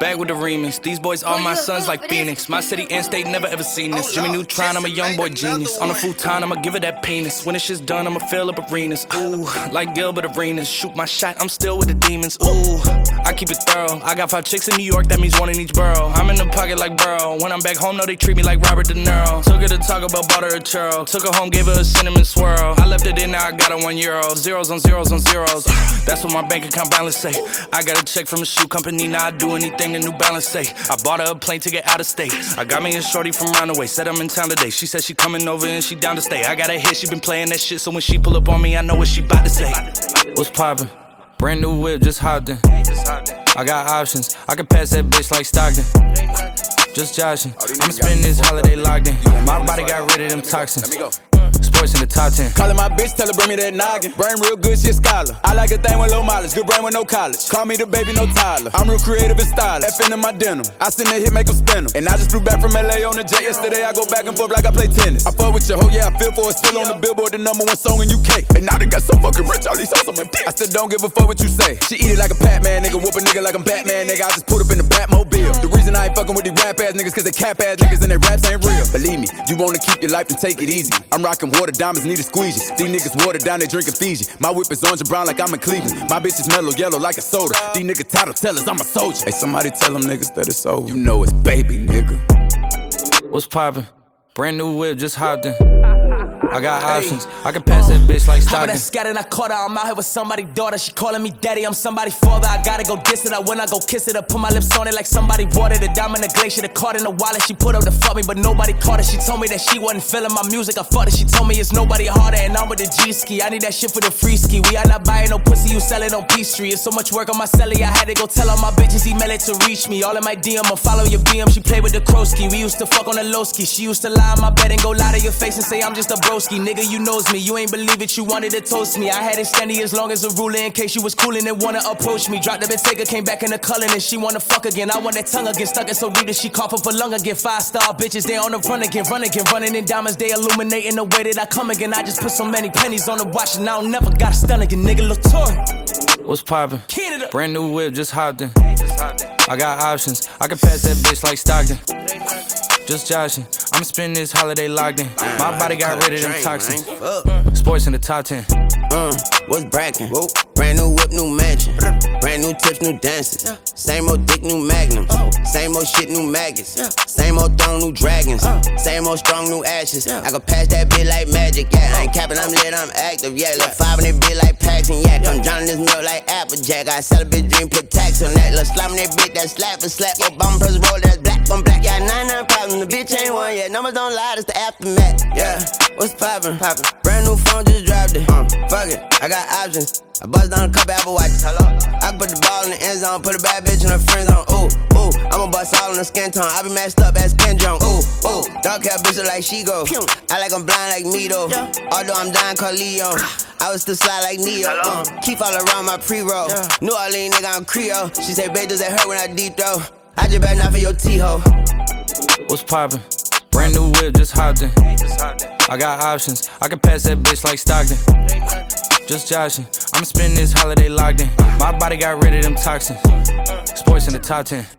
Back with the remix. These boys, are my sons like Phoenix. My city and state never ever seen this. Jimmy Neutron, I'm a young boy genius. On a futon, I'ma give it that penis. When this shit's done, I'ma fill up arenas. Ooh, like Gilbert Arenas. Shoot my shot, I'm still with the demons. Ooh, I keep it thorough. I got five chicks in New York, that means one in each borough. I'm in the pocket like Burrow. When I'm back home, no, they treat me like Robert De Niro. Took her to talk about butter or churro. Took her home, gave her a cinnamon swirl. I left it in, now I got her one euro. Zeros on zeros on zeros. That's what my bank account balance say. I got a check from a shoe company, now I do anything the New Balance say. I bought her a plane to get out of state. I got me a shorty from Roundaway, said I'm in town today. She said she coming over and she down to stay. I got a hit, she been playing that shit, so when she pull up on me, I know what she bout to say. What's poppin'? Brand new whip, just hopped in. I got options, I can pass that bitch like Stockton. Just joshing, I'ma spend this holiday locked in. My body got rid of them toxins. In the top 10. Callin' my bitch, tell her bring me that noggin. Brain real good, she a scholar. I like a thing with low mileage, good brain with no college. Call me the baby, no Tyler. I'm real creative and stylish. F in my denim. I send that hit, make them spin 'em. And I just flew back from LA on the jet yesterday. I go back and forth like I play tennis. I fuck with your hoe, yeah, I feel for it. Still on the billboard, the number one song in UK. And now they got so fucking rich, all these hoes on my dick. I still don't give a fuck what you say. She eat it like a Pac-Man, nigga. Whoop a nigga like I'm Batman, nigga. I just put up in the Batmobile. Ain't fucking with these rap ass niggas, cause they cap ass niggas and their raps ain't real. Believe me, you wanna keep your life and take it easy. I'm rocking water diamonds, need a squeegee. These niggas water down, they drinking Fiji. My whip is orange and brown like I'm in Cleveland. My bitch is mellow yellow like a soda. These niggas title tellers, I'm a soldier. Hey, somebody tell them niggas that it's over. You know it's baby, nigga. What's poppin'? Brand new whip, just hopped in. I got options. I can pass that bitch like Stockton. that scattered, I caught her. I'm out here with somebody's daughter. She calling me daddy. I'm somebody's father. I gotta go diss it. I when I go kiss it. I put my lips on it like somebody watered it. Diamond the glacier, the card in the wallet. She put up to fuck me, but nobody caught it. She told me that she wasn't feeling my music. I fucked it. She told me it's nobody harder, and I'm with the G ski. I need that shit for the free ski. We are not buying no pussy. You sell it on P Street. It's so much work on my celly. I had to go tell all my bitches email it to reach me. All in my DM or follow your BM. She played with the Krosky. We used to fuck on the low ski. She used to lie on my bed and go lie to your face and say I'm just a broski. Nigga, you knows me. You ain't believe it. You wanted to toast me. I had it standing as long as a ruler in case you was coolin' and wanna approach me. Dropped the Bentayga, came back in the Cullinan and she wanna fuck again. I want that tongue again, stuck it so deep that she coughing for lung again. Five star bitches, they on the run again, run again, running in diamonds. They illuminating the way that I come again. I just put so many pennies on the watch and I don't never got a stun again, nigga. Latour. What's poppin'? Canada. Brand new whip, just hopped in. I got options. I can pass that bitch like Stockton. Just joshing. I'ma spend this holiday locked in. My body got rid of them toxins. Sports in the top 10. Uh, what's brackin'? Brand new whip, new mansion. Brand new tips, new dances. Same old dick, new magnums. Same old shit, new maggots. Same old throne, new dragons. Same old strong, new ashes. I can pass that bit like magic. Yeah, I ain't capping, I'm lit, I'm active. Yeah, look five in it bit like packs and Yeah, I'm drowning this milk like Applejack. I sell a bitch dream, put tax on that. Look slam that bitch, that slap and slap. Your bum press roll, that's black on black. Yeah, nine nine problems. The bitch ain't one yet. Numbers don't lie, that's the aftermath. Yeah, what's poppin'? Poppin'. Brand new phone, just dropped it. Uh, fuck it, I got options. I bust down a couple Apple watches. Hello. I put the ball in the end zone, put a bad bitch in her friend zone. Ooh, ooh. I'ma bust all in the skin tone. I be messed up as Ken Jeong. Ooh, ooh. Dark hair bitch like she go. I like I'm blind like me though. Although I'm dying called Leo. I was still slide like Neo. Uh, keep all around my pre-roll. New Orleans nigga, I'm Creole. She say, babe, does it hurt when I deep throw? I just better not for your T-ho. What's poppin'? Brand new whip, just hopped in. I got options. I can pass that bitch like Stockton. Just joshing. I'ma spend this holiday locked in. My body got rid of them toxins. Sports in the top 10.